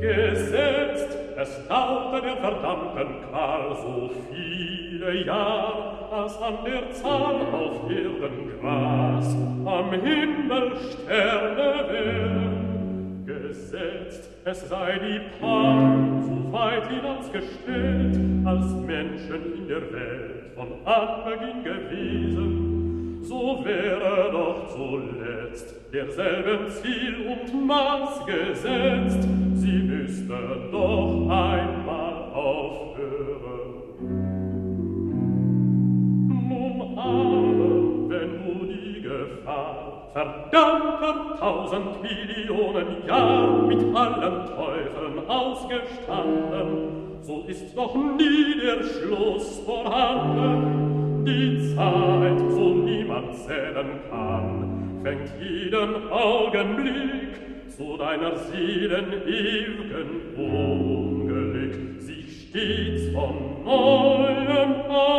gesetzt es dauerte der verdammten Qual so viele Jahr, als an der Zahl auf Erden Gras am Himmel Sterne wären. Gesetzt es sei die Pan so weit hinausgestellt, als Menschen in der Welt von Anbeginn gewesen, so wäre doch zuletzt derselben Ziel und Maß gesetzt, sie müsste doch einmal aufhören. Nun aber, wenn du die Gefahr verdammter tausend Millionen Jahr mit allen Teufeln ausgestanden, so ist noch nie der Schluss vorhanden, die Zeit, so niemand zählen kann, fängt jeden Augenblick zu deiner Seelen ew'gen Unglück sich stets von neuem an.